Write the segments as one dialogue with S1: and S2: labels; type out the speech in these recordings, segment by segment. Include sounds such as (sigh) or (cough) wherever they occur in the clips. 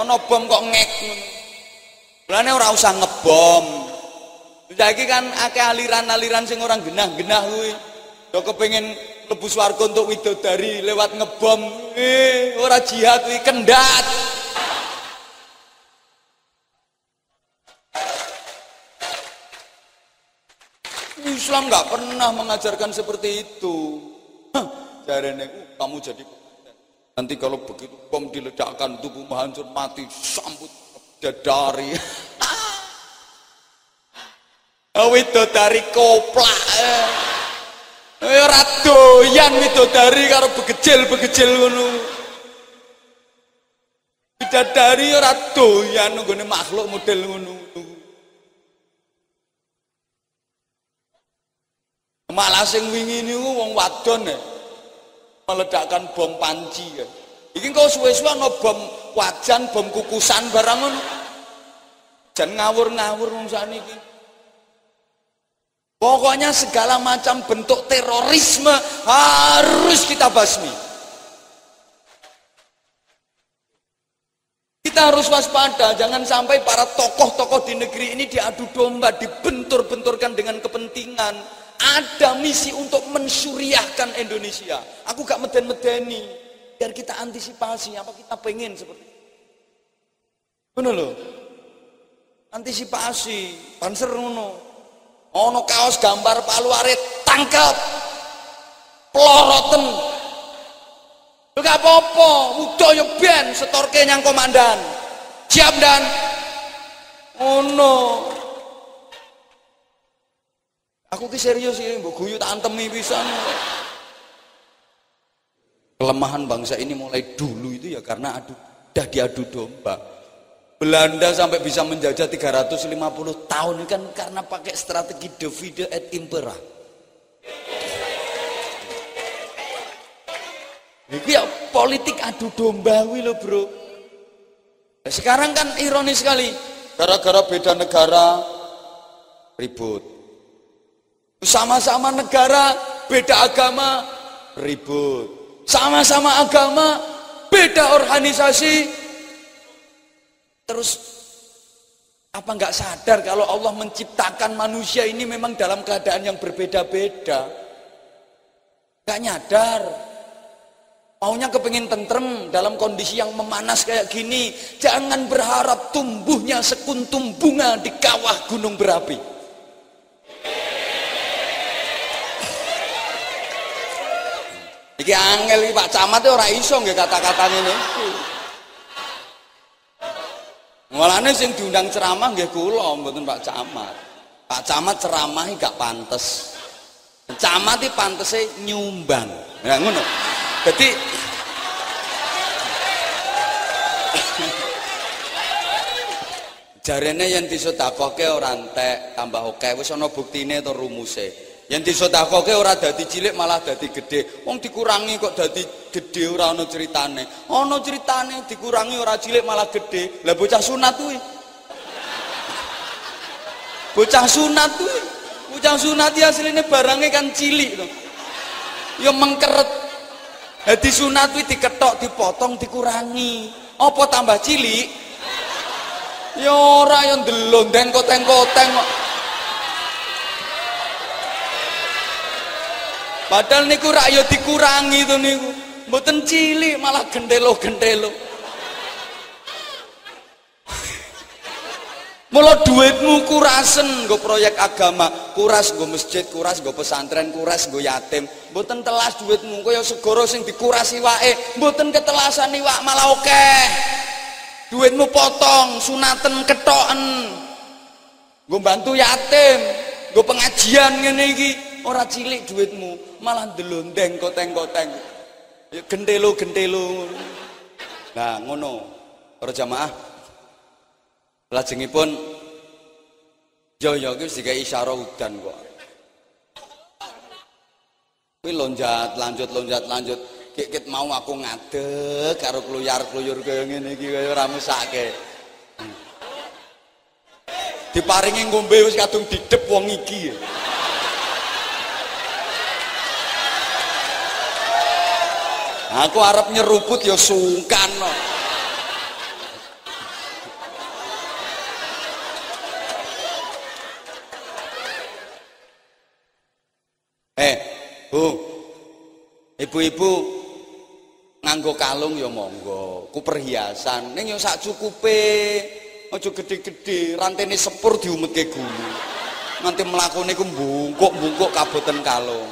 S1: ana bom kok ngek Mulane ora usah ngebom. Saiki kan akeh aliran-aliran sing orang genah-genah kuwi. Do kepengin mlebu swarga untuk widodari lewat ngebom. Eh, ora jihad kuwi kendat. Islam nggak pernah mengajarkan seperti itu. Jarene kamu jadi Nanti kalau begitu bom diledakkan tubuhmu hancur mati sambut dari (laughs) dari koplak. Eh ora doyan dari karo begecil-begecil ngono. Bidadari ora doyan nggone makhluk model ngono. Malah sing wingi niku wong wadon ya meledakkan bom panci ya. Iki kok suwe-suwe ana bom wajan bom kukusan barang ngono. Jan ngawur-ngawur wong sakniki. Pokoknya segala macam bentuk terorisme harus kita basmi kita harus waspada jangan sampai para tokoh-tokoh di negeri ini diadu domba dibentur-benturkan dengan kepentingan ada misi untuk mensuriahkan Indonesia aku gak meden-medeni biar kita antisipasi apa kita pengen seperti itu Ngono lho. Antisipasi, panser ngono. Ono kaos gambar palu tangkap. Peloroten. Lu gak apa-apa, udah yo ben setorke nyang komandan. Siap dan Oh no. Aku ki serius ini, mbok guyu tak antemi pisan. Kelemahan bangsa ini mulai dulu itu ya karena adu dah diadu domba. Belanda sampai bisa menjajah 350 tahun kan karena pakai strategi divide et impera. Itu ya politik adu domba lo bro. Sekarang kan ironis sekali, gara-gara beda negara ribut. Sama-sama negara beda agama ribut. Sama-sama agama beda organisasi Terus apa nggak sadar kalau Allah menciptakan manusia ini memang dalam keadaan yang berbeda-beda? Gak nyadar. Maunya kepingin tentrem dalam kondisi yang memanas kayak gini. Jangan berharap tumbuhnya sekuntum bunga di kawah gunung berapi. Iki angel Pak Camat ora iso nggih kata-katane niku. Mulane sing diundang ceramah nggih kula mboten Pak Camat. Pak Camat ceramah gak pantes. Camat iki pantese nyumbang. Ya ngono. Dadi jarene yen disedekahke ora entek tambah oke wis ana buktine to rumuse. Yang disodakoke ora dadi cilik malah dadi gede wong dikurangi kok dadi gede ora ana ceritane. Ana ceritane dikurangi ora cilik malah gede lah bocah sunat kuwi. Bocah sunat kuwi. Bocah sunat ya asline kan cilik to. Ya mengkeret dadi sunat diketok dipotong dikurangi apa tambah cilik ya ora yang ndelondeng koteng-koteng Padahal niku rakyat dikurangi tuh niku. Mboten cilik malah gendelo-gendelo. Mula duitmu kurasen nggo proyek agama, kuras nggo masjid, kuras nggo pesantren, kuras nggo yatim. Mboten telas duitmu kaya segoro sing dikurasi wae, mboten ketelasan iwak malah oke. Duitmu potong, sunaten ketoken. Nggo bantu yatim, nggo pengajian ngene iki ora cilik duitmu malah delondeng koteng-koteng ya gentelo-gentelo nah ngono para jamaah lajengipun yo yo iki sing isyara udan kok. Kuwi lonjat lanjut lonjat lanjut. Kikit mau aku ngadeg karo kluyar-kluyur kaya ngene iki kaya ora mesake. Diparingi ngombe wis kadung didep wong iki. Aku arep nyeruput ya sungkan no. Eh, Bu. Ibu-ibu nganggo kalung ya monggo, ku perhiasan. Ning ya sak cukupe. Aja gede-gede, rantene sepur diumetke gulu. Nanti mlakune ku bungkuk-bungkuk kaboten kalung.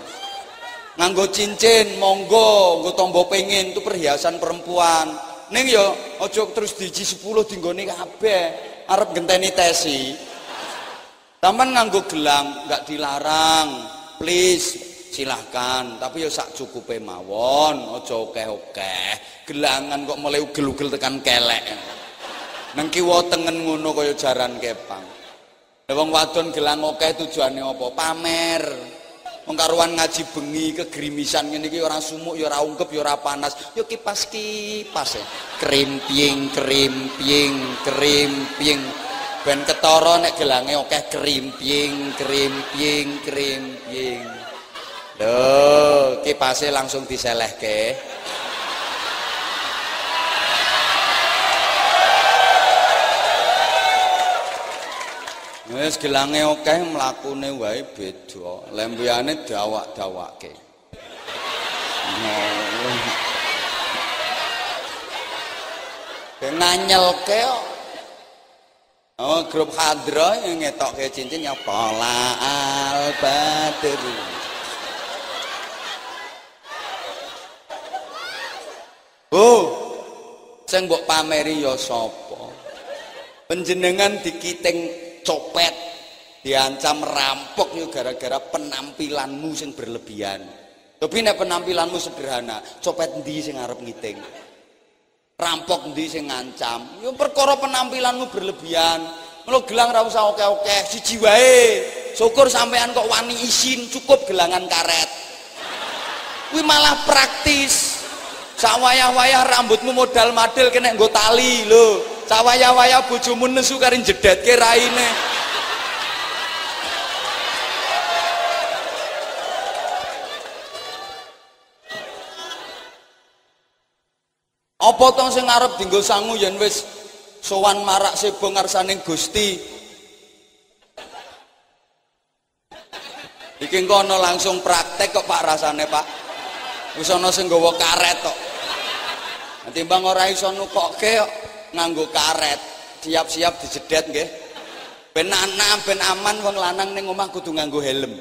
S1: Nganggo cincin monggo, nggo tombo pengin itu perhiasan perempuan. Ning ya aja terus diji 10 dinggone kabeh. Arep genteni tesi. Taman nganggo gelang nggak dilarang. Please silahkan. Tapi ya sak cukupe mawon aja oke-oke gelangan kok mulai ugel-ugel tekan kelek. Nang kiwa tengen ngono kaya jaran kepang. Wong wadon gelang oke tujuane apa? Pamer. Wong karuan ngaji bengi kegrimisan ngene iki ora sumuk ya ora ungkep ya ora panas. Ya kipas kipas ya krimping krimping krimping ben ketara nek gelange oke krimping krimping krimping lho kipase langsung diselehke Wis gelange akeh mlakune wae beda. Lembeyane dawak-dawakke. Nganyelke kok. Oh, grup hadra yang ngetokke cincin ya pola al badr. Oh, sing mbok pameri ya sapa? Panjenengan dikiting copet diancam rampok yuk gara-gara penampilanmu sing berlebihan tapi nek penampilanmu sederhana copet ndi sing arep ngiting rampok ndi sing ngancam? Yo perkara penampilanmu berlebihan. Lo gelang ra usah oke-oke siji wae. Syukur sampean kok wani isin cukup gelangan karet. Kuwi malah praktis. Sawayah-wayah rambutmu modal madel kena nggo tali lho. Sawaya-waya bojomu nesu karin jedetke raine. Apa to sing arep dienggo sangu yen wis sowan marak sebo ngarsaning Gusti? Iki kono langsung praktek kok Pak rasane, Pak. Wis ana sing nggawa karet kok. Timbang ora iso nukokke kok nganggo karet siap-siap dijedet nggih ben anak ben aman wong lanang ning omah kudu nganggo helm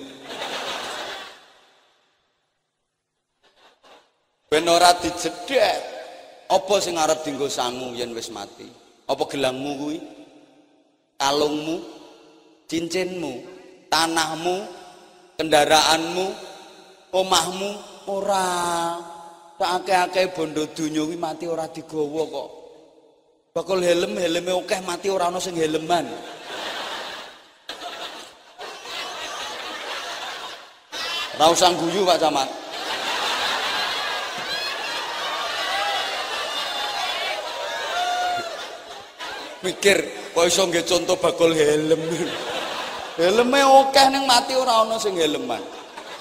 S1: ben ora dijedet apa sing arep dienggo sangu yen wis mati? Apa gelangmu kuwi? Kalungmu? Cincinmu? Tanahmu? Kendaraanmu? Omahmu? Ora. Akeh-akeh bondo donya kuwi mati ora digawa kok. Bakal helm helmnya oke mati orang ana sing helman. Ra usah guyu Pak Camat mikir kok iso nggih contoh bakal helm? Helmnya oke ning mati ora ana sing helman.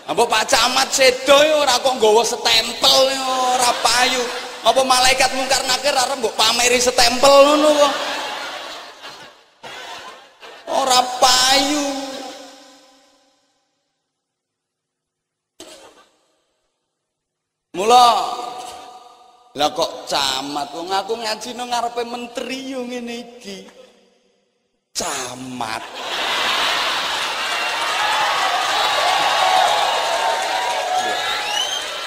S1: Apa Pak Camat sedo ora kok nggawa setempel ora payu. Apa malaikat mungkar nakir arep mbok pameri setempel ngono kok? Ora payu mula lah kok camat wong aku ngaji nang ngarepe menteri yo ngene iki camat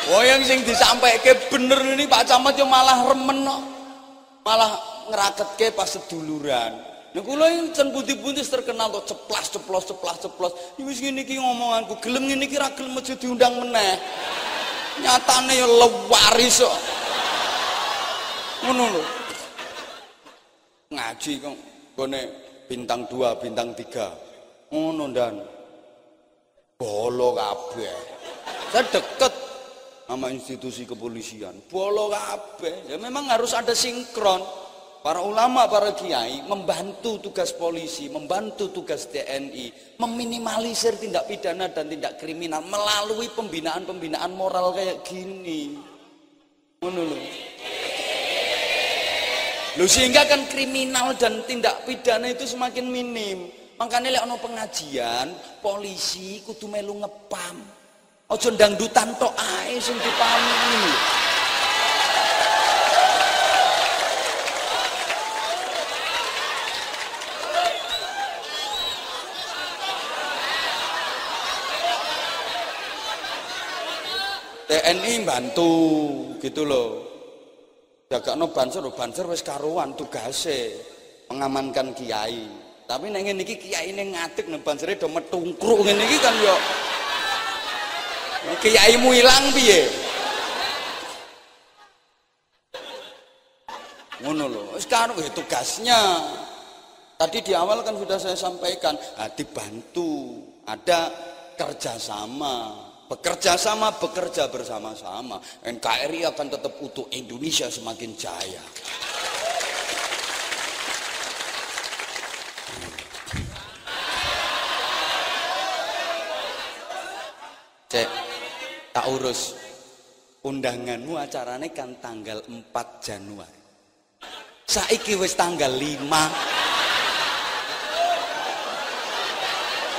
S1: Oh yang sing disampaikan bener ini Pak Camat yo malah remen no. Malah ngeraketke pas seduluran. Nah kula yang cen putih-putih terkenal kok ceplas ceplos ceplas ceplos. Iki wis ngene iki ngomonganku gelem ngene iki ra gelem aja diundang meneh. Nyatane yo lewaris kok. Ngono lho. Ngaji kok gone bintang 2, bintang 3. Ngono dan bolo kabeh. Saya deket sama institusi kepolisian bolo kabeh ya memang harus ada sinkron para ulama para kiai membantu tugas polisi membantu tugas TNI meminimalisir tindak pidana dan tindak kriminal melalui pembinaan-pembinaan moral kayak gini ngono lho sehingga kan kriminal dan tindak pidana itu semakin minim. Makanya lek ono pengajian polisi kudu melu ngepam. Aja dangdutan tok ae sing dipahami. TNI bantu gitu loh no banser banser wis karuan tugase mengamankan kiai. Tapi neng ini kiai ini ngatik nang bansere do metungkruk. Ngene kan yo kiaimu hilang piye? Ngono lho wis karo tugasnya. Tadi di awal kan sudah saya sampaikan ah, dibantu ada kerjasama bekerja sama, bekerja bersama-sama. NKRI akan tetap utuh Indonesia semakin jaya. Cek, tak urus. Undanganmu acaranya kan tanggal 4 Januari. Saiki wis tanggal 5.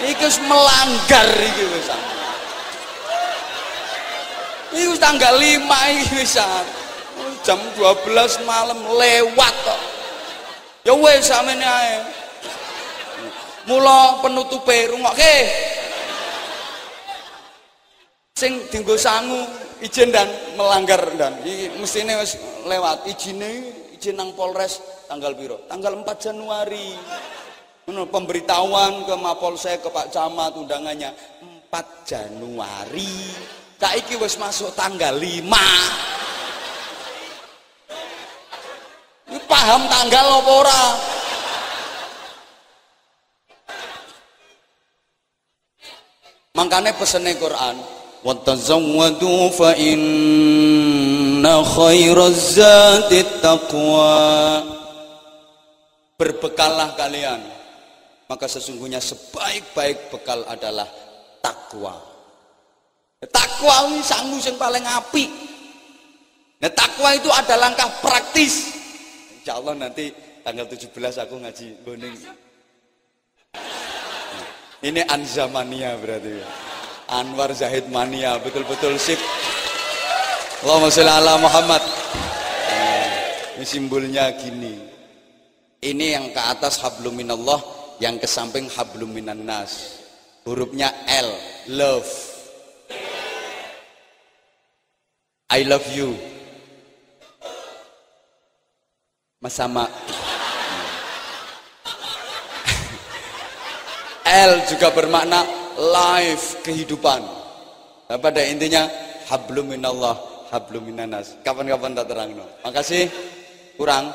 S1: Iki melanggar iki wis. Ini tanggal 5 ini bisa. Jam 12 malam lewat kok. Ya wes samene ae. Mula penutupe rungokke. Sing dienggo sangu izin dan melanggar dan iki mestine wis lewat izine izin nang Polres tanggal piro? Tanggal 4 Januari. Menurut pemberitahuan ke Mapolsek ke Pak Camat undangannya 4 Januari iki wis masuk tanggal 5 ini paham tanggal apa ora makanya pesennya Quran وَتَزَوَّدُوا فَإِنَّ خَيْرَ الزَّادِ التَّقْوَى Berbekalah kalian maka sesungguhnya sebaik-baik bekal adalah takwa Takwa ini sangu yang paling api. Nah, takwa itu ada langkah praktis. Insya Allah nanti tanggal 17 aku ngaji boning. Ini Anzamania berarti. Anwar Zahid Mania, betul-betul sip. Allahumma sholli ala Muhammad. Ini simbolnya gini. Ini yang ke atas hablum minallah, yang ke samping hablum minan nas. Hurufnya L, love. I love you. Masama. L juga bermakna life, kehidupan. Nah, pada intinya hablum minallah, hablum minanas. Kapan-kapan tak terang no. Makasih. Kurang.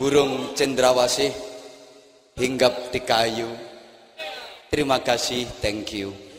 S1: Burung cendrawasih hinggap di kayu. Terima kasih, thank you.